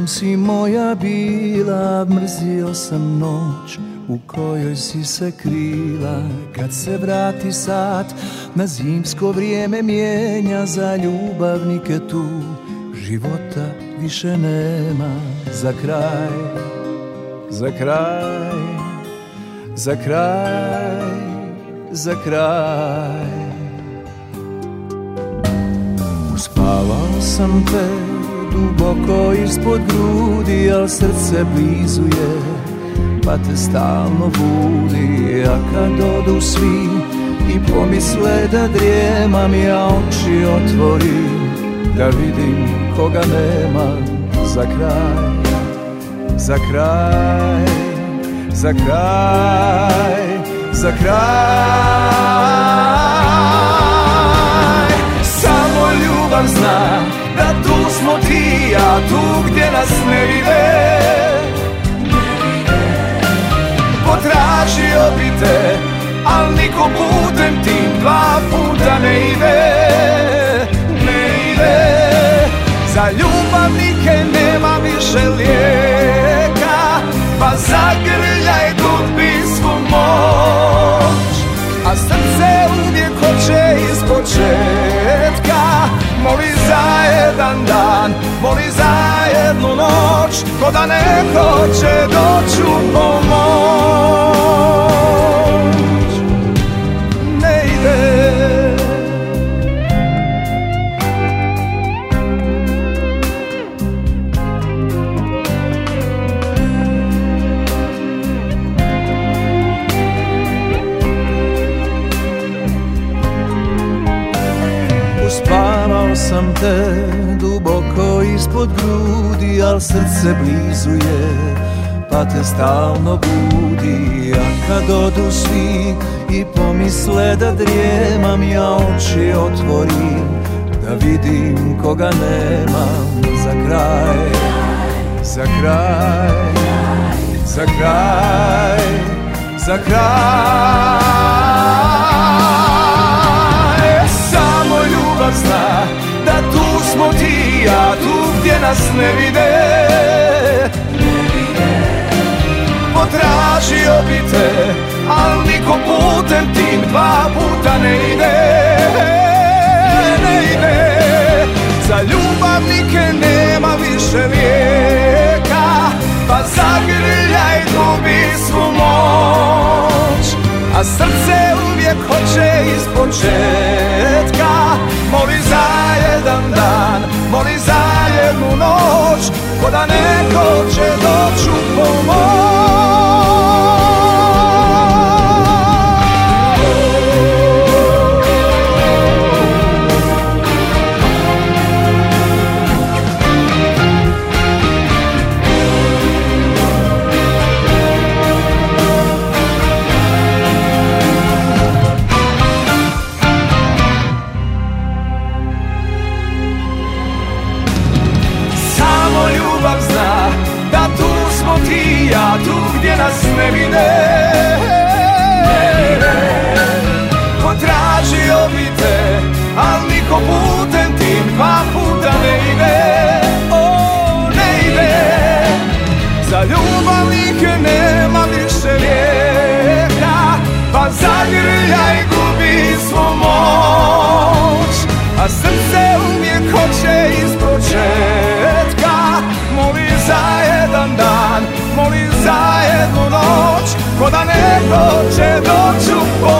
Jednom si moja bila, mrzio sam noć u kojoj si se krila. Kad se vrati sat, na zimsko vrijeme mijenja Za ljubavnike tu. Života više nema Za kraj, za kraj, za kraj, za kraj Uspavao sam te duboko ispod grudi, al srce blizu je, pa te stalno budi. A kad odu svi i pomisle da drijemam, ja oči otvorim, da vidim koga nema za kraj, za kraj, za kraj, za kraj. Tu gdje nas ne vide. Potražio bi te, al niko putem tim dva puta ne ide. Ne ide. Za ljubavnike nema više lijeka Pa zagrljaj dubi Ko da ne hoće doći u pomoć sam te duboko ispod grudi, al srce blizu je, pa te stalno budi. A kad odu svi i pomisle da drijemam, ja oči otvorim, da vidim koga nemam za kraj, za kraj, za kraj, za kraj. Nas ne vide. Potražio bi te, al niko putem puta ne ide O, ne ide Za ljubavnike nema više lijeka Pa zagrljaj gubi svu moć. A srce uvijek hoće iz početka. Moli za jedan dan, moli za jednu noć. Ko da neko će doći u